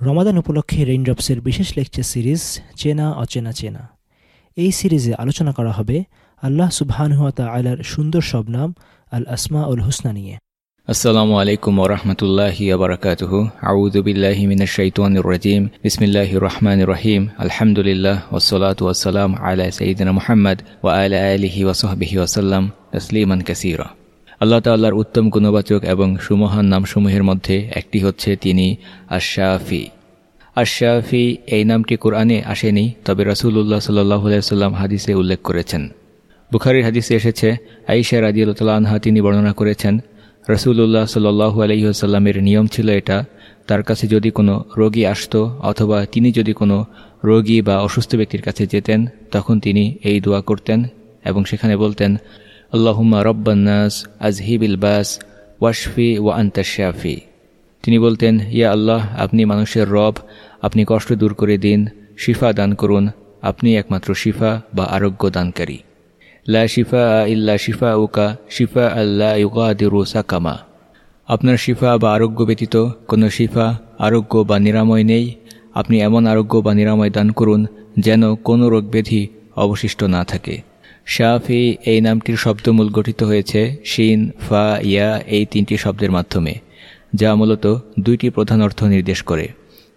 রমাদান উপলক্ষে রেইনড্রপসের বিশেষ lecture series চেনা, অচেনা, চেনা। এই সিরিজে আলোচনা করা হবে আল্লাহ সুবহানহাতা আলার সুন্দর সব নাম আল আসমা উল হুসনা নিয়ে। আসসালামু আলাইকুম ওরহমতুল্লাহি আবরকাতুহ আউদুবিল্লাহি মিনাশ শাইতানির রাজিম। বিসমিল্লাহির রহমানির রহিম। আলহামদুলিল্লাহ ওসসালাতু ওয়াসসালাম আলা সাইয়্যিদিনা মুহাম্মদ ওয়া আলা আলিহি ওয়া সাহবিহি ওয়াসাল্লাম তাসলিমান কাসীরা। আল্লাহ তাল্লাহর উত্তম গুণবাচক এবং সুমহান নামসমূহের মধ্যে একটি হচ্ছে তিনি আশাফি আশাফি এই নামটি কোরআনে আসেনি, তবে রসুল্লাহ সাল্লাম হাদিসে উল্লেখ করেছেন। বুখারির হাদিসে এসেছে আইসা রাজিউল্লাহ আনহা তিনি বর্ণনা করেছেন রসুল্লাহ সাল্লু আলহিহাসাল্লামের নিয়ম ছিল এটা, তার কাছে যদি কোনো রোগী আসত অথবা তিনি যদি কোনো রোগী বা অসুস্থ ব্যক্তির কাছে যেতেন, তখন তিনি এই দোয়া করতেন এবং সেখানে বলতেন আল্লাহুম্মা রব্বান্নাস আজহিবিল বাস ওয়াশফি ওয়া আন্তাশাফি তিনি বলতেন, ইয়া আল্লাহ, আপনি মানুষের রব, আপনি কষ্ট দূর করে দিন, শিফা দান করুন, আপনি একমাত্র শিফা বা আরোগ্য দানকারী। লা শিফা ইল্লা শিফা উকা শিফা আল্লাহ ইউকাদিরু সাকামা। আপনার শিফা বা আরোগ্য ব্যতীত কোনো শিফা, আরোগ্য বা নিরাময় নেই। আপনি এমন আরোগ্য বা নিরাময় দান করুন যেন কোনো রোগ ব্যাধি অবশিষ্ট না থাকে। শাফি এই নামটির শব্দমূল গঠিত হয়েছে শিন, ফা, ইয়া এই তিনটি শব্দের মাধ্যমে, যা মূলত দুইটি প্রধান অর্থ নির্দেশ করে।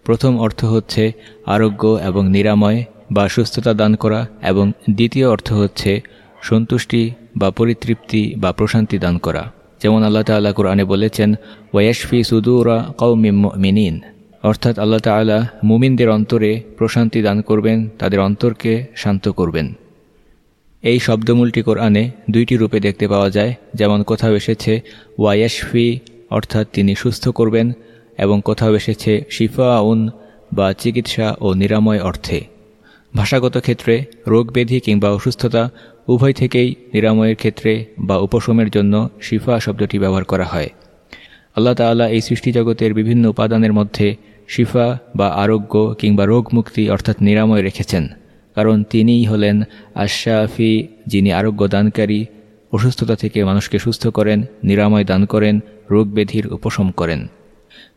প্রথম অর্থ হচ্ছে আরোগ্য এবং নিরাময় বা সুস্থতা দান করা এবং দ্বিতীয় অর্থ হচ্ছে সন্তুষ্টি বা পরিতৃপ্তি বা প্রশান্তি দান করা। যেমন আল্লাহ তাল্লাহ কোরআনে বলেছেন, ওয়াশফি সুদুরা কৌমিন অর্থাৎ আল্লাহ তাল্লাহ মুমিনদের অন্তরে প্রশান্তি দান করবেন, তাদের অন্তরকে শান্ত করবেন। এই শব্দমূলটি কোরআনে দুইটি রূপে দেখতে পাওয়া যায়। যেমন, কোথাও এসেছে ওয়াইয়াশফি, অর্থাৎ তিনি সুস্থ করবেন, এবং কোথাও এসেছে শিফা আউন বা চিকিৎসা ও নিরাময় অর্থে। ভাষাগত ক্ষেত্রে রোগ ব্যাধি কিংবা অসুস্থতা উভয় থেকেই নিরাময়ের ক্ষেত্রে বা উপশমের জন্য শিফা শব্দটি ব্যবহার করা হয়। আল্লাহ তাল্লাহ এই সৃষ্টিজগতের বিভিন্ন উপাদানের মধ্যে শিফা বা আরোগ্য কিংবা রোগ মুক্তি অর্থাৎ নিরাময় রেখেছেন। কারণ তিনিই হলেন আশাফি যিনি আরোগ্য দানকারী অসুস্থতা থেকে মানুষকে সুস্থ করেন, নিরাময় দান করেন, রোগ ব্যাধির উপশম করেন।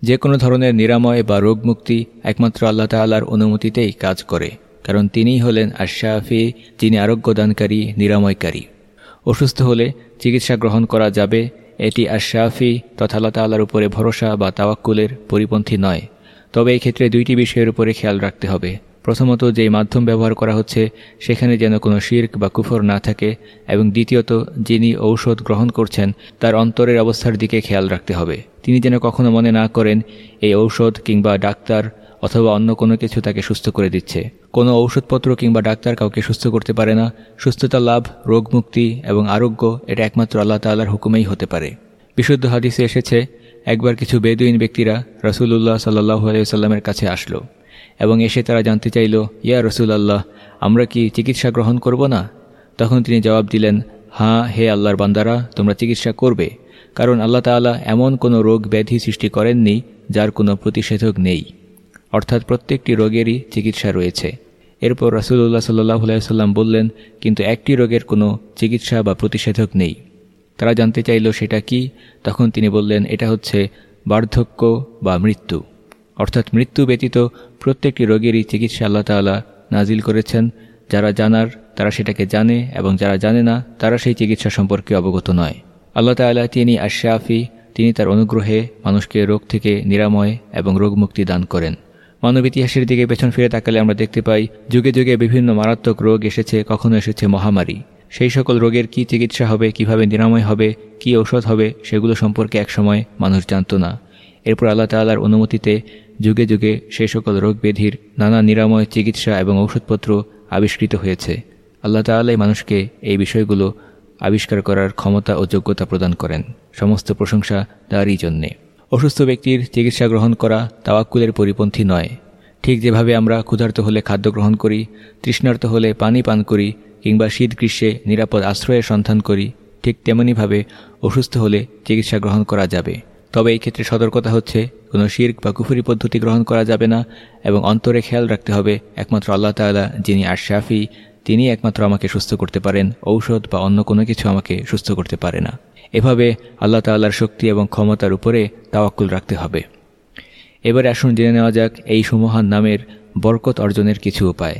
যে কোনো ধরনের নিরাময় বা রোগ মুক্তি একমাত্র আল্লাহ তাল্লার অনুমতিতেই কাজ করে, কারণ তিনিই হলেন আশাফি যিনি আরোগ্য দানকারী নিরাময়কারী। অসুস্থ হলে চিকিৎসা গ্রহণ করা যাবে, এটি আশাফি তথা আল্লাহ তাল্লার উপরে ভরসা বা তাওয়াক্কুলের পরিপন্থী নয়। তবে এই ক্ষেত্রে দুইটি বিষয়ের উপরে খেয়াল রাখতে হবে। প্রথমত যেই মাধ্যম ব্যবহার করা হচ্ছে, সেখানে যেন কোনো শির্ক বা কুফর না থাকে, এবং দ্বিতীয়ত যিনি ঔষধ গ্রহণ করছেন, তার অন্তরের অবস্থার দিকে খেয়াল রাখতে হবে। তিনি যেন কখনো মনে না করেন, এই ঔষধ কিংবা ডাক্তার অথবা অন্য কোনো কিছু তাকে সুস্থ করে দিচ্ছে। কোনো ঔষধপত্র কিংবা ডাক্তার কাউকে সুস্থ করতে পারে না। সুস্থতা লাভ, রোগ মুক্তি এবং আরোগ্য, এটা একমাত্র আল্লাহ তাল্লার হুকুমেই হতে পারে। বিশুদ্ধ হাদিসে এসেছে, একবার কিছু বেদুইন ব্যক্তিরা রসুল্লাহ সাল্লাহ আলাইসাল্লামের কাছে আসলো। এবং এসে তারা জানতে চাইল, ইয়া রসুল আল্লাহ আমরা কি চিকিৎসা গ্রহণ করব না? তখন তিনি জবাব দিলেন, হাঁ, হে আল্লাহর বান্দারা, তোমরা চিকিৎসা করবে, কারণ আল্লাহ তালা এমন কোনো রোগ ব্যাধি সৃষ্টি করেননি যার কোনো প্রতিষেধক নেই। অর্থাৎ প্রত্যেকটি রোগেরই চিকিৎসা রয়েছে। এরপর রাসুল্লাহ সাল্লাহ সাল্লাম বললেন, কিন্তু একটি রোগের কোনো চিকিৎসা বা প্রতিষেধক নেই। তারা জানতে চাইল, সেটা কি? তখন তিনি বললেন, এটা হচ্ছে বার্ধক্য বা মৃত্যু। অর্থাৎ মৃত্যু ব্যতীত প্রত্যেকটি রোগেরই চিকিৎসা আল্লাহ তাল্লাহ নাজিল করেছেন। যারা জানার, তারা সেটাকে জানে এবং যারা জানে না, তারা সেই চিকিৎসা সম্পর্কে অবগত নয়। আল্লাহ তাল্লাহ তিনি আশাফি তিনি তার অনুগ্রহে মানুষকে রোগ থেকে নিরাময় এবং রোগমুক্তি দান করেন। মানব ইতিহাসের দিকে পেছন ফিরে তাকালে আমরা দেখতে পাই, যুগে যুগে বিভিন্ন মারাত্মক রোগ এসেছে, কখনো এসেছে মহামারী। সেই সকল রোগের কি চিকিৎসা হবে, কীভাবে নিরাময় হবে, কি ঔষধ হবে, সেগুলো সম্পর্কে একসময় মানুষ জানত না। এরপর আল্লাহ তাল্লার অনুমতিতে যুগে যুগে সেই সকল রোগ ব্যাধির নানা নিরাময় চিকিৎসা এবং ঔষধপত্র আবিষ্কৃত হয়েছে। আল্লাহ তাল্লাহ মানুষকে এই বিষয়গুলো আবিষ্কার করার ক্ষমতা ও যোগ্যতা প্রদান করেন। সমস্ত প্রশংসা তারই জন্যে। অসুস্থ ব্যক্তির চিকিৎসা গ্রহণ করা তাওয়াক্কুলের পরিপন্থী নয়। ঠিক যেভাবে আমরা ক্ষুধার্ত হলে খাদ্য গ্রহণ করি, তৃষ্ণার্ত হলে পানি পান করি, কিংবা শীত গ্রীষ্মে নিরাপদ আশ্রয়ের সন্ধান করি, ঠিক তেমনইভাবে অসুস্থ হলে চিকিৎসা গ্রহণ করা যাবে। তবে এই ক্ষেত্রে সতর্কতা হচ্ছে, কোনো শির্ক বা কুফুরি পদ্ধতি গ্রহণ করা যাবে না এবং অন্তরে খেয়াল রাখতে হবে একমাত্র আল্লাহ তালা যিনি আশাফি তিনি একমাত্র আমাকে সুস্থ করতে পারেন, ঔষধ বা অন্য কোনো কিছু আমাকে সুস্থ করতে পারে না। এভাবে আল্লাহ তাল্লার শক্তি এবং ক্ষমতার উপরে তাওয়াক্কুল রাখতে হবে। এবারে আসুন জেনে নেওয়া যাক এই সুমহান নামের বরকত অর্জনের কিছু উপায়।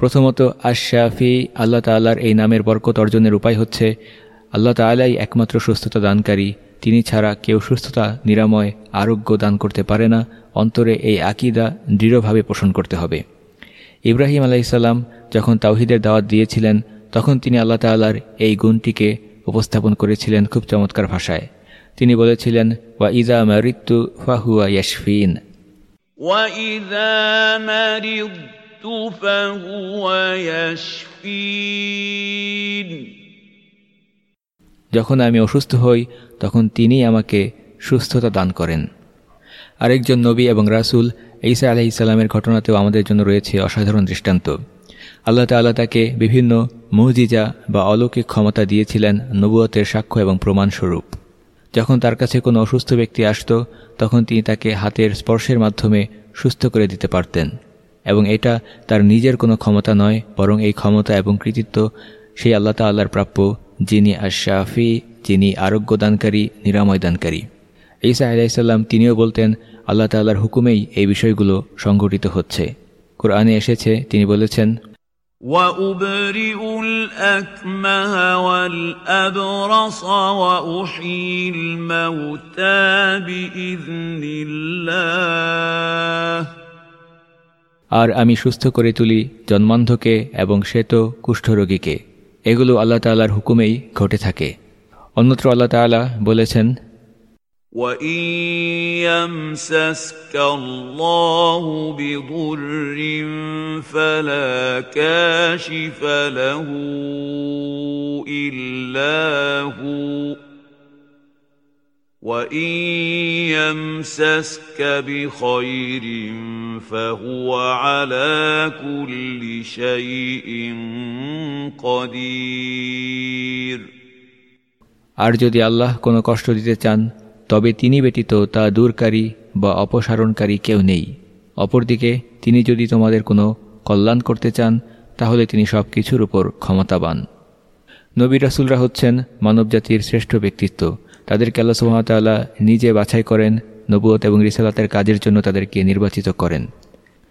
প্রথমত আশাফি আল্লাহ তাল্লার এই নামের বরকত অর্জনের উপায় হচ্ছে, আল্লাহ তালাই একমাত্র সুস্থতা দানকারী তিনি ছাড়া কেউ সুস্থতা, নিরাময়, আরোগ্য দান করতে পারে না। অন্তরে এই আকিদা দৃঢ়ভাবে পোষণ করতে হবে। ইব্রাহিম আলাইসাল্লাম যখন তাওহিদের দাওয়াত দিয়েছিলেন, তখন তিনি আল্লাহ তাল্লার এই গুণটিকে উপস্থাপন করেছিলেন খুব চমৎকার ভাষায়। তিনি বলেছিলেন, ওয়া ইজা মৃত্যু ফাহুয়া ইয়াসফিন যখন আমি অসুস্থ হই, তখন তিনি আমাকে সুস্থতা দান করেন। আরেকজন নবী এবং রাসুল ঈসা আলাহি ইসলামের ঘটনাতেও আমাদের জন্য রয়েছে অসাধারণ দৃষ্টান্ত। আল্লাহ তাল্লাহ তাকে বিভিন্ন মহজিজা বা অলৌকিক ক্ষমতা দিয়েছিলেন নবুয়তের সাক্ষ্য এবং প্রমাণস্বরূপ। যখন তার কাছে কোনো অসুস্থ ব্যক্তি আসত, তখন তিনি তাকে হাতের স্পর্শের মাধ্যমে সুস্থ করে দিতে পারতেন এবং এটা তার নিজের কোনো ক্ষমতা নয়, বরং এই ক্ষমতা এবং কৃতিত্ব সেই আল্লাহ তাল্লাহর প্রাপ্য যিনি আশাফি যিনি আরোগ্য দানকারী নিরাময় দানকারী ঈসা আলাইসাল্লাম তিনিও বলতেন আল্লাহ তাল্লাহর হুকুমেই এই বিষয়গুলো সংঘটিত হচ্ছে কোরআনে এসেছে তিনি বলেছেন وأبرئ الأكمه والأبرص وأحيي الموتى بإذن الله আর আমি সুস্থ করে তুলি জন্মান্ধকে এবং শ্বেত কুষ্ঠরোগীকে এগুলো আল্লাহ তাল্লাহর হুকুমেই ঘটে থাকে অন্যত্র আল্লাহ তালা বলেছেন وَإِن يَمْسَسْكَ اللَّهُ بِضُرٍّ فَلَا كَاشِفَ لَهُ إِلَّا هُوَ وَإِن يَمْسَسْكَ بِخَيْرٍ فَهُوَ عَلَى كُلِّ شَيْءٍ قَدِيرٌ আর যদি আল্লাহ কোনো কষ্ট দিতে চান তবে তিনি ব্যতীত তা দূরকারী বা অপসারণকারী কেউ নেই অপরদিকে তিনি যদি তোমাদের কোনো কল্যাণ করতে চান তাহলে তিনি সব কিছুর উপর ক্ষমতাবান নবী রাসুলরা হচ্ছেন মানবজাতির শ্রেষ্ঠ ব্যক্তিত্ব তাদেরকে আল্লাহ সুহামতাল্লাহ নিজে বাছাই করেন নবুয়ত এবং রিসালাতের কাজের জন্য তাদেরকে নির্বাচিত করেন।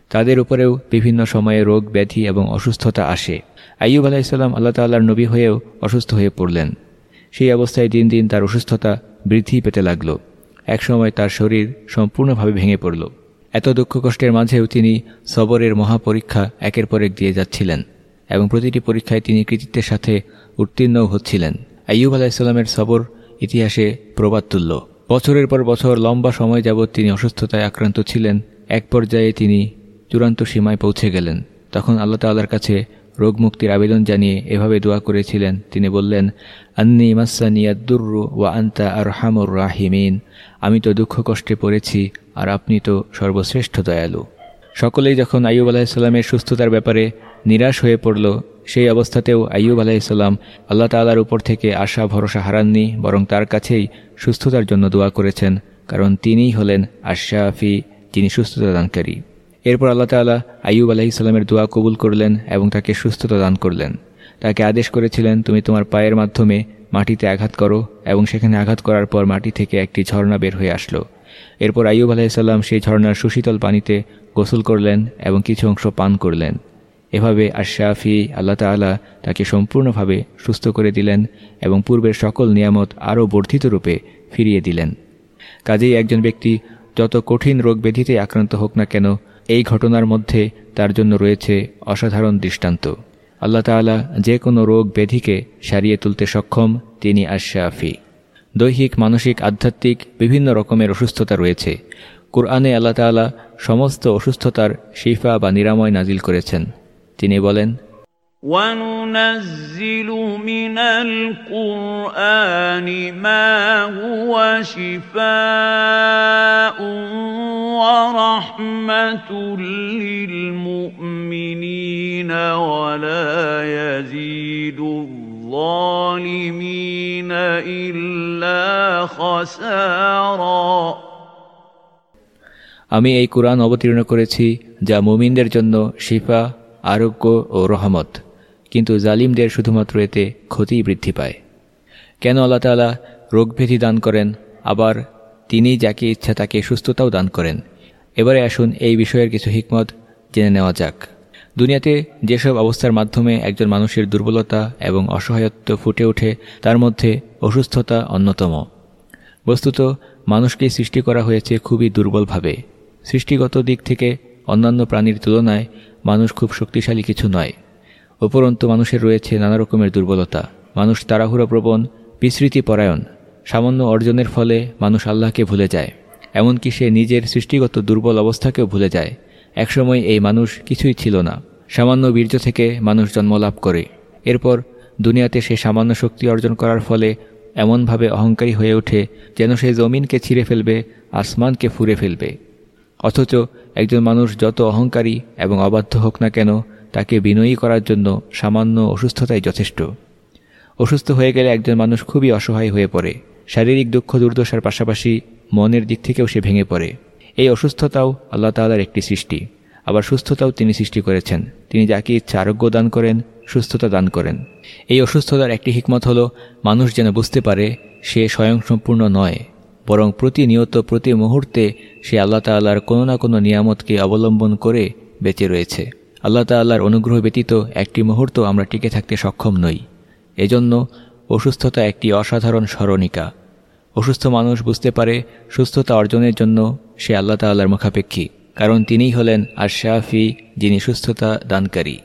তাদের উপরেও বিভিন্ন সময়ে রোগ, ব্যাধি এবং অসুস্থতা আসে। আইয়ুব আলাহিসাল্লাম আল্লাহ তাল্লাহর নবী হয়েও অসুস্থ হয়ে পড়লেন। সেই অবস্থায় দিন দিন তার অসুস্থতা বৃদ্ধি পেতে লাগল। একসময় তার শরীর সম্পূর্ণভাবে ভেঙে পড়ল। এত দুঃখ কষ্টের মাঝেও তিনি সবরের মহাপরীক্ষা একের পর এক দিয়ে যাচ্ছিলেন এবং প্রতিটি পরীক্ষায় তিনি কৃতিত্বের সাথে উত্তীর্ণও হচ্ছিলেন। আইয়ুব আলাহিসাল্লামের সবর ইতিহাসে প্রবাদ তুল্য। বছরের পর বছর লম্বা সময় যাবৎ তিনি অসুস্থতায় আক্রান্ত ছিলেন। এক পর্যায়ে তিনি চূড়ান্ত সীমায় পৌঁছে গেলেন। তখন আল্লাহ তাল্লার কাছে রোগ মুক্তির আবেদন জানিয়ে এভাবে দোয়া করেছিলেন। তিনি বললেন, আন্নি মাসানিয়াদুর্রু ওয়া আন্তা আর হামুর রাহিমিন। আমি তো দুঃখ কষ্টে পড়েছি, আর আপনি তো সর্বশ্রেষ্ঠ দয়ালু। সকলেই যখন আইয়ুব আলাহিসাল্লামের সুস্থতার ব্যাপারে নিরাশ হয়ে পড়ল সেই অবস্থাতেও আইয়ুব আলাহিসাল্লাম আল্লাহ তাল্লার উপর থেকে আশা, ভরসা হারাননি, বরং তার কাছেই সুস্থতার জন্য দোয়া করেছেন, কারণ তিনিই হলেন আশাফি যিনি সুস্থতা দানকারী। এরপর আল্লাহ তাল্লাহ আইয়ুব আলাহিসাল্লামের দোয়া কবুল করলেন এবং তাকে সুস্থতা দান করলেন। তাকে আদেশ করেছিলেন, তুমি তোমার পায়ের মাধ্যমে মাটিতে আঘাত করো এবং সেখানে আঘাত করার পর মাটি থেকে একটি ঝর্ণা বের হয়ে আসলো। এরপর আইয়ুব আলাহিসাল্লাম সেই ঝর্ণার সুশীতল পানিতে গোসল করলেন এবং কিছু অংশ পান করলেন। এভাবে আশাফি আল্লাহ তাল্লাহ তাকে সম্পূর্ণভাবে সুস্থ করে দিলেন এবং পূর্বের সকল নিয়ামত আরও বর্ধিত রূপে ফিরিয়ে দিলেন। কাজেই একজন ব্যক্তি যত কঠিন রোগ ব্যাধিতে আক্রান্ত হোক না কেন, এই ঘটনার মধ্যে তার জন্য রয়েছে অসাধারণ দৃষ্টান্ত। আল্লাহ তালা যে কোনো রোগ ব্যাধিকে সারিয়ে তুলতে সক্ষম তিনি আশাফি দৈহিক, মানসিক, আধ্যাত্মিক বিভিন্ন রকমের অসুস্থতা রয়েছে। কোরআনে আল্লাহ তালা সমস্ত অসুস্থতার শিফা বা নিরাময় নাজিল করেছেন। তিনি বলেন وننزل من القرآن ما هو شفاء ورحمة للمؤمنين ولا يزيد الظالمين إلا خسارا আমি এই কোরআন অবতীর্ণ করেছি যা মুমিনদের জন্য শিফা আরোগ্য ও রহমত। কিন্তু জালিমদের শুধুমাত্র এতে ক্ষতি বৃদ্ধি পায়। কেন আল্লাহ তালা রোগভেদি দান করেন, আবার তিনি যাকে ইচ্ছা তাকে সুস্থতাও দান করেন? এবারে আসুন এই বিষয়ের কিছু হিকমত জেনে নেওয়া যাক। দুনিয়াতে যেসব অবস্থার মাধ্যমে একজন মানুষের দুর্বলতা এবং অসহায়ত্ব ফুটে ওঠে, তার মধ্যে অসুস্থতা অন্যতম। বস্তুত, মানুষকে সৃষ্টি করা হয়েছে খুবই দুর্বলভাবে। সৃষ্টিগত দিক থেকে অন্যান্য প্রাণীর তুলনায় মানুষ খুব শক্তিশালী কিছু নয়। উপরন্তু মানুষের রয়েছে নানা রকমের দুর্বলতা। মানুষ তাড়াহুড়ো প্রবণ বিস্মৃতি পরায়ণ। সামান্য অর্জনের ফলে মানুষ আল্লাহকে ভুলে যায়। এমনকি সে নিজের সৃষ্টিগত দুর্বল অবস্থাকেও ভুলে যায়। একসময় এই মানুষ কিছুই ছিল না। সামান্য বীর্য থেকে মানুষ জন্মলাভ করে। এরপর দুনিয়াতে সে সামান্য শক্তি অর্জন করার ফলে এমনভাবে অহংকারী হয়ে ওঠে যেন সে জমিনকে ছিঁড়ে ফেলবে, আসমানকে ফুরে ফেলবে। অথচ একজন মানুষ যত অহংকারী এবং অবাধ্য হোক না কেন, তাকে বিনয়ী করার জন্য সামান্য অসুস্থতাই যথেষ্ট। অসুস্থ হয়ে গেলে একজন মানুষ খুবই অসহায় হয়ে পড়ে। শারীরিক দুঃখ দুর্দশার পাশাপাশি মনের দিক থেকেও সে ভেঙে পড়ে। এই অসুস্থতাও আল্লাহ তালার একটি সৃষ্টি। আবার সুস্থতাও তিনি সৃষ্টি করেছেন। তিনি যাকে ইচ্ছা আরোগ্য দান করেন, সুস্থতা দান করেন। এই অসুস্থতার একটি হিকমত হল, মানুষ যেন বুঝতে পারে, সে স্বয়ংসম্পূর্ণ নয়। বরং প্রতিনিয়ত প্রতি মুহূর্তে সে আল্লাহ তাল্লাহর কোনো না কোনো নিয়ামতকে অবলম্বন করে বেঁচে রয়েছে। আল্লাহ তাল্লাহর অনুগ্রহ ব্যতীত একটি মুহূর্ত আমরা টিকে থাকতে সক্ষম নই। এজন্য অসুস্থতা একটি অসাধারণ স্মরণিকা। অসুস্থ মানুষ বুঝতে পারে সুস্থতা অর্জনের জন্য সে আল্লাহ তাল্লাহর মুখাপেক্ষী, কারণ তিনিই হলেন আর শাহফি যিনি সুস্থতা দানকারী।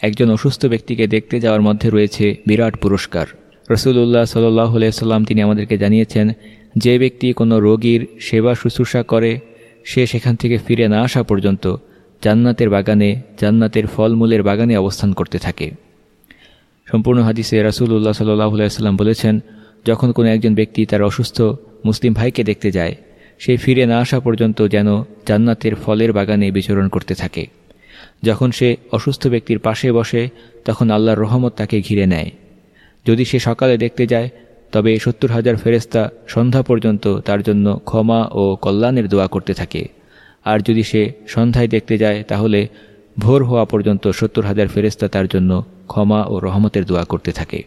একজন অসুস্থ ব্যক্তিকে দেখতে যাওয়ার মধ্যে রয়েছে বিরাট পুরস্কার। রসুল্লাহ সাল্লাহ সাল্লাম তিনি আমাদেরকে জানিয়েছেন যে ব্যক্তি কোনো রোগীর সেবা শুশ্রূষা করে, সে সেখান থেকে ফিরে না আসা পর্যন্ত জান্নাতের বাগানে, জান্নাতের ফলমূলের বাগানে অবস্থান করতে থাকে। সম্পূর্ণ হাদিসে রাসুল্লাহ সাল্লাহ সাল্লাম বলেছেন, যখন কোনো একজন ব্যক্তি তার অসুস্থ মুসলিম ভাইকে দেখতে যায়, সে ফিরে না আসা পর্যন্ত যেন জান্নাতের ফলের বাগানে বিচরণ করতে থাকে। যখন সে অসুস্থ ব্যক্তির পাশে বসে, তখন আল্লাহর রহমত তাকে ঘিরে নেয়। যদি সে সকালে দেখতে যায় তবে সত্তর হাজার ফেরেস্তা সন্ধ্যা পর্যন্ত তার জন্য ক্ষমা ও কল্যাণের দোয়া করতে থাকে। আর যদি সে সন্ধ্যায় দেখতে যায়, তাহলে ভোর হওয়া পর্যন্ত সত্তর হাজার ফেরেস্তা তার জন্য ক্ষমা ও রহমতের দোয়া করতে থাকে।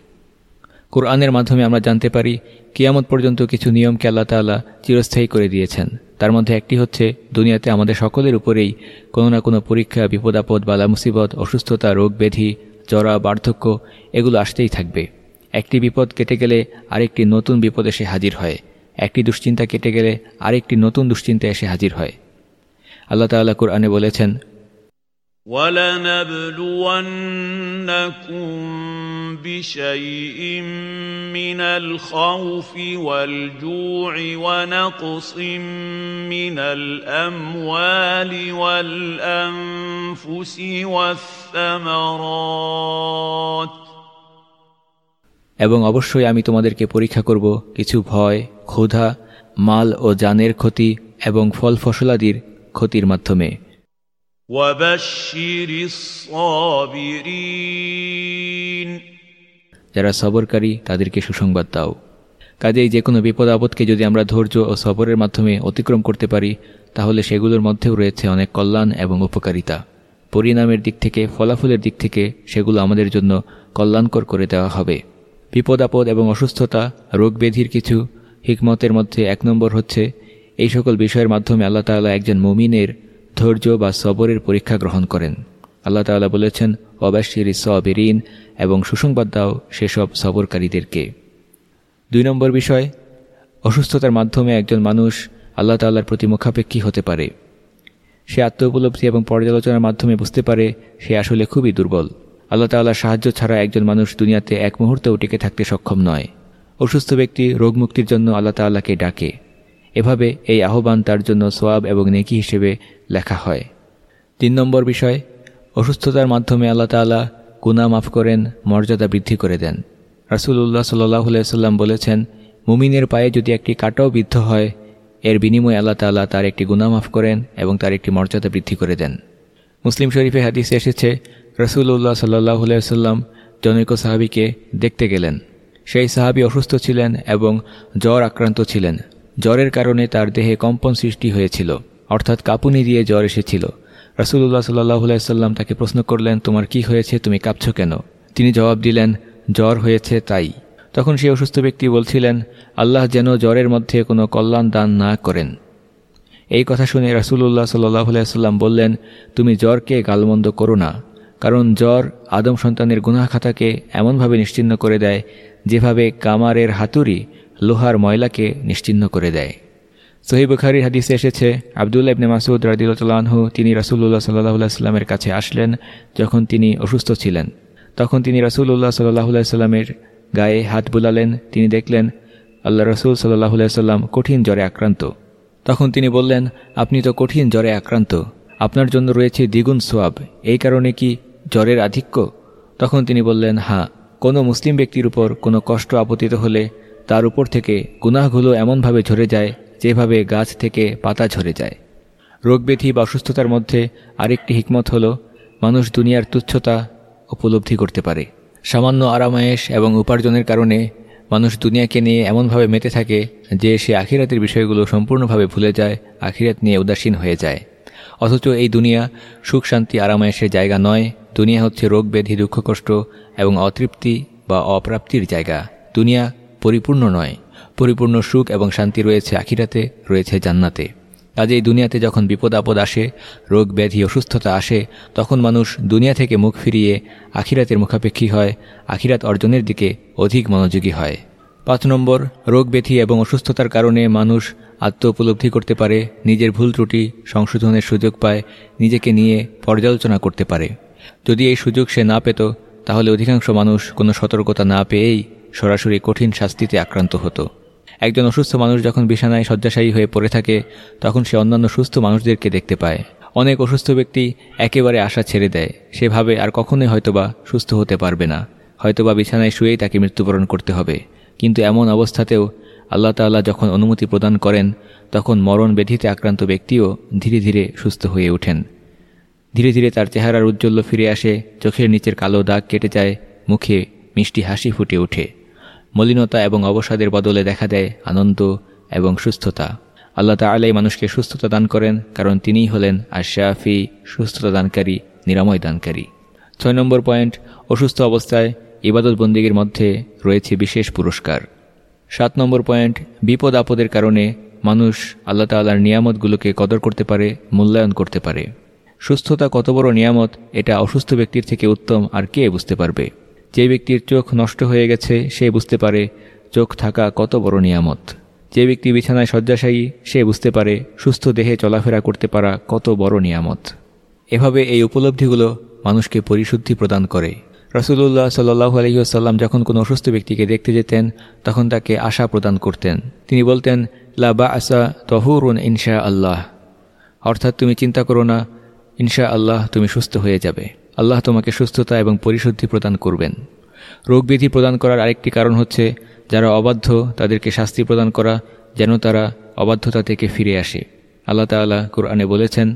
কোরআনের মাধ্যমে আমরা জানতে পারি, কিয়ামত পর্যন্ত কিছু নিয়মকে আল্লাহ চিরস্থায়ী করে দিয়েছেন। তার মধ্যে একটি হচ্ছে, দুনিয়াতে আমাদের সকলের উপরেই কোনো না কোনো পরীক্ষা, বিপদাপদ বালা মুসিবত অসুস্থতা রোগ ব্যাধি জরা, বার্ধক্য, এগুলো আসতেই থাকবে। একটি বিপদ কেটে গেলে আরেকটি নতুন বিপদ এসে হাজির হয় একটি দুশ্চিন্তা কেটে গেলে আরেকটি নতুন দুশ্চিন্তা এসে হাজির হয় আল্লাহ তাল্লাহ কুরআনে বলেছেন ولنبلونكم بشيء من الخوف والجوع ونقص من الاموال والانفس والثمرات এবং অবশ্যই আমি তোমাদেরকে পরীক্ষা করব কিছু ভয় ক্ষুধা মাল ও জানের ক্ষতি এবং ফল ফসলাদির ক্ষতির মাধ্যমে। যারা সবরকারী তাদেরকে সুসংবাদ দাও। কাজেই যে কোনো বিপদ আপদকে যদি আমরা ধৈর্য ও সবরের মাধ্যমে অতিক্রম করতে পারি তাহলে সেগুলোর মধ্যেও রয়েছে অনেক কল্যাণ এবং উপকারিতা। পরিণামের দিক থেকে ফলাফলের দিক থেকে সেগুলো আমাদের জন্য কল্যাণকর করে দেওয়া হবে। বিপদ আপদ এবং অসুস্থতা রোগ ব্যাধির কিছু হিকমতের মধ্যে এক নম্বর হচ্ছে, এই সকল বিষয়ের মাধ্যমে আল্লাহ তাল্লাহ একজন মুমিনের ধৈর্য বা সবরের পরীক্ষা গ্রহণ করেন। আল্লাহ তাল্লাহ বলেছেন, অবাশির সবেরিন এবং সুসংবাদ দাও সেসব সবরকারীদেরকে। দুই নম্বর বিষয়, অসুস্থতার মাধ্যমে একজন মানুষ আল্লাহ তাল্লার প্রতি মুখাপেক্ষী হতে পারে। সে আত্ম উপলব্ধি এবং পর্যালোচনার মাধ্যমে বুঝতে পারে সে আসলে খুবই দুর্বল। আল্লাহ তাল্লাহর সাহায্য ছাড়া একজন মানুষ দুনিয়াতে এক মুহূর্তেও টিকে থাকতে সক্ষম নয়। অসুস্থ ব্যক্তি রোগমুক্তির জন্য আল্লাহ তাল্লাহকে ডাকে। এভাবে এই আহ্বান তার জন্য সোয়াব এবং নেকি হিসেবে লেখা হয়। তিন নম্বর বিষয়, অসুস্থতার মাধ্যমে আল্লাহ তাল্লাহ গুনা মাফ করেন, মর্যাদা বৃদ্ধি করে দেন। রাসুল্লাহ সাল্লাহ সাল্লাম বলেছেন, মুমিনের পায়ে যদি একটি কাটাও বিদ্ধ হয়, এর বিনিময়ে আল্লাহ তাল্লাহ তার একটি গুনা মাফ করেন এবং তার একটি মর্যাদা বৃদ্ধি করে দেন। মুসলিম শরীফে হাদিসে এসেছে রসুল্লাহ সাল্লাহ সাল্লাম জনৈক সাহাবিকে দেখতে গেলেন। সেই সাহাবি অসুস্থ ছিলেন এবং জ্বর আক্রান্ত ছিলেন। জ্বরের কারণে তার দেহে কম্পন সৃষ্টি হয়েছিল, অর্থাৎ কাপুনি দিয়ে জ্বর এসেছিল। রসুল্লাহ সাল্লাহ সাল্লাম তাকে প্রশ্ন করলেন, তোমার কি হয়েছে? তুমি কাঁপছ কেন? তিনি জবাব দিলেন, জ্বর হয়েছে তাই। তখন সেই অসুস্থ ব্যক্তি বলছিলেন, আল্লাহ যেন জ্বরের মধ্যে কোনো কল্যাণ দান না করেন। এই কথা শুনে রাসুল্লাহ সাল্লাম বললেন, তুমি জ্বরকে গালমন্দ করো না। কারণ জ্বর আদম সন্তানের গুনাহ খাতাকে এমনভাবে নিশ্চিন্ন করে দেয় যেভাবে কামারের হাতুড়ি লোহার ময়লাকে নিশ্চিন্ন করে দেয়। সহিবুখারির হাদিসে এসেছে আবদুল্লা ইবনে মাসুদ রাদিউল্লাহু তিনি রাসুল্লাহ সাল্লাহ সাল্লামের কাছে আসলেন যখন তিনি অসুস্থ ছিলেন। তখন তিনি রাসুল্লাহ সাল্লাহ সাল্লামের গায়ে হাত বুলালেন, তিনি দেখলেন, আল্লাহ রসুল সাল্লাহ সাল্লাম কঠিন জ্বরে আক্রান্ত। তখন তিনি বললেন, আপনি তো কঠিন জ্বরে আক্রান্ত, আপনার জন্য রয়েছে দ্বিগুণ সোয়াব, এই কারণে কি জ্বরের আধিক্য? তখন তিনি বললেন হ্যাঁ কোনো মুসলিম ব্যক্তির উপর কোনো কষ্ট আপতিত হলে তার উপর থেকে গুনাহগুলো এমনভাবে ঝরে যায় যেভাবে গাছ থেকে পাতা ঝরে যায়। রোগব্যাধি বা অসুস্থতার মধ্যে আরেকটি হিকমত হল, মানুষ দুনিয়ার তুচ্ছতা উপলব্ধি করতে পারে। সামান্য আরামায়েশ এবং উপার্জনের কারণে মানুষ দুনিয়াকে নিয়ে এমনভাবে মেতে থাকে যে সে আখিরাতের বিষয়গুলো সম্পূর্ণভাবে ভুলে যায়, আখিরাত নিয়ে উদাসীন হয়ে যায়। অথচ এই দুনিয়া সুখ, শান্তি, আরামায়েশের জায়গা নয়। দুনিয়া হচ্ছে রোগ, ব্যাধি, দুঃখ, কষ্ট এবং অতৃপ্তি বা অপ্রাপ্তির জায়গা। দুনিয়া পরিপূর্ণ নয়। পরিপূর্ণ সুখ এবং শান্তি রয়েছে আখিরাতে, রয়েছে জান্নাতে। কাজেই দুনিয়াতে যখন বিপদ, আপদ আসে, রোগ, ব্যাধি, অসুস্থতা আসে, তখন মানুষ দুনিয়া থেকে মুখ ফিরিয়ে আখিরাতের মুখাপেক্ষী হয়, আখিরাত অর্জনের দিকে অধিক মনোযোগী হয়। পাঁচ নম্বর, রোগ ব্যাধি এবং অসুস্থতার কারণে মানুষ আত্ম উপলব্ধি করতে পারে, নিজের ভুল ত্রুটি সংশোধনের সুযোগ পায়, নিজেকে নিয়ে পর্যালোচনা করতে পারে। যদি এই সুযোগ সে না পেত, তাহলে অধিকাংশ মানুষ কোনো সতর্কতা না পেয়েই সরাসরি কঠিন শাস্তিতে আক্রান্ত হতো। একজন অসুস্থ মানুষ যখন বিছানায় শয্যাশায়ী হয়ে পড়ে থাকে, তখন সে অন্যান্য সুস্থ মানুষদেরকে দেখতে পায়। অনেক অসুস্থ ব্যক্তি একেবারে আশা ছেড়ে দেয়। সেভাবে আর কখনোই হয়তোবা সুস্থ হতে পারবে না। হয়তোবা বিছানায় শুয়েই তাকে মৃত্যুবরণ করতে হবে। কিন্তু এমন অবস্থাতেও আল্লাহ তাল্লাহ যখন অনুমতি প্রদান করেন, তখন মরণ ব্যাধিতে আক্রান্ত ব্যক্তিও ধীরে ধীরে সুস্থ হয়ে ওঠেন। ধীরে ধীরে তার চেহারার উজ্জ্বল্য ফিরে আসে, চোখের নিচের কালো দাগ কেটে যায়, মুখে মিষ্টি হাসি ফুটে ওঠে। মলিনতা এবং অবসাদের বদলে দেখা দেয় আনন্দ এবং সুস্থতা। আল্লাহ তালাই মানুষকে সুস্থতা দান করেন, কারণ তিনিই হলেন আশাফি সুস্থতা দানকারী, নিরাময় দানকারী। ছয় নম্বর পয়েন্ট, অসুস্থ অবস্থায় ইবাদত বন্দীগীর মধ্যে রয়েছে বিশেষ পুরস্কার। সাত নম্বর পয়েন্ট, বিপদ আপদের কারণে মানুষ আল্লাহ তাল্লাহর নিয়ামতগুলোকে কদর করতে পারে, মূল্যায়ন করতে পারে। সুস্থতা কত বড় নিয়ামত, এটা অসুস্থ ব্যক্তির থেকে উত্তম আর কে বুঝতে পারবে? যে ব্যক্তির চোখ নষ্ট হয়ে গেছে, সে বুঝতে পারে চোখ থাকা কত বড় নিয়ামত। যে ব্যক্তি বিছানায় শয্যাশায়ী, সে বুঝতে পারে সুস্থ দেহে চলাফেরা করতে পারা কত বড় নিয়ামত। এভাবে এই উপলব্ধিগুলো মানুষকে পরিশুদ্ধি প্রদান করে। রসুল্লাহ সাল্লাহ আলহিউসাল্লাম যখন কোনো অসুস্থ ব্যক্তিকে দেখতে যেতেন, তখন তাকে আশা প্রদান করতেন। তিনি বলতেন, লা বা আসা তহুরুন ইনশা আল্লাহ অর্থাৎ তুমি চিন্তা করো না ইনশা আল্লাহ তুমি সুস্থ হয়ে যাবে। আল্লাহ তোমাকে সুস্থতা এবং পরিশুদ্ধি প্রদান করবেন। রোগবিধি প্রদান করার আরেকটি কারণ হচ্ছে, যারা অবাধ্য তাদেরকে শাস্তি প্রদান করা, যেন তারা অবাধ্যতা থেকে ফিরে আসে। আল্লাহ তালা কোরআনে বলেছেন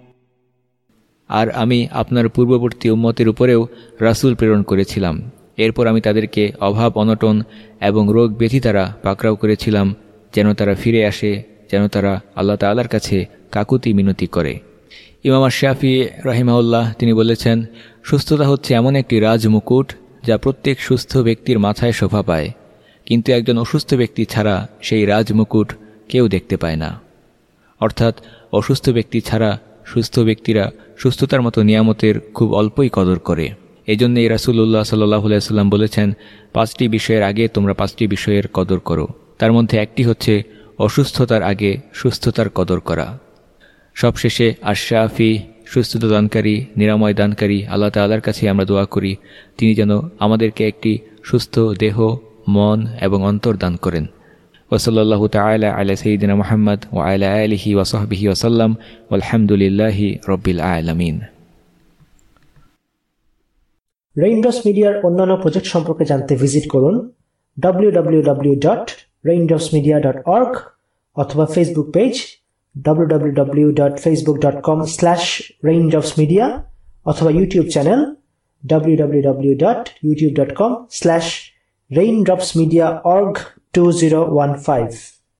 আর আমি আপনার পূর্ববর্তী উম্মতের উপরেও রাসুল প্রেরণ করেছিলাম। এরপর আমি তাদেরকে অভাব, অনটন এবং রোগ ব্যাধি দ্বারা পাকড়াও করেছিলাম, যেন তারা ফিরে আসে, যেন তারা আল্লাহ তাল্লার কাছে কাকুতি মিনতি করে। ইমাম শাফি রাহিমাউল্লাহ তিনি বলেছেন, সুস্থতা হচ্ছে এমন একটি রাজমুকুট যা প্রত্যেক সুস্থ ব্যক্তির মাথায় শোভা পায়। কিন্তু একজন অসুস্থ ব্যক্তি ছাড়া সেই রাজমুকুট কেউ দেখতে পায় না। অর্থাৎ অসুস্থ ব্যক্তি ছাড়া সুস্থ ব্যক্তিরা সুস্থতার মতো নিয়ামতের খুব অল্পই কদর করে। এই জন্যই রাসুল্লাহ সাল্লাহ সাল্লাম বলেছেন, পাঁচটি বিষয়ের আগে তোমরা পাঁচটি বিষয়ের কদর করো। তার মধ্যে একটি হচ্ছে অসুস্থতার আগে সুস্থতার কদর করা। সবশেষে আশাফি সুস্থতা দানকারী, নিরাময় দানকারী, আল্লাহ তাল্লার কাছে আমরা দোয়া করি, তিনি যেন আমাদেরকে একটি সুস্থ দেহ, মন এবং অন্তর দান করেন। ওসল্লাহ তালা আলা সঈদিনা মোহাম্মদ ও আলা আলহি ওসহবিহি ওসাল্লাম আলহামদুলিল্লাহি রব্বিল আলমিন। রেইনড্রপস মিডিয়ার অন্যান্য প্রজেক্ট সম্পর্কে জানতে ভিজিট করুন www.raindropsmedia.org অথবা ফেসবুক পেজ www.facebook.com/raindropsmedia অথবা YouTube channel www.youtube.com slash raindropsmediaorg 2015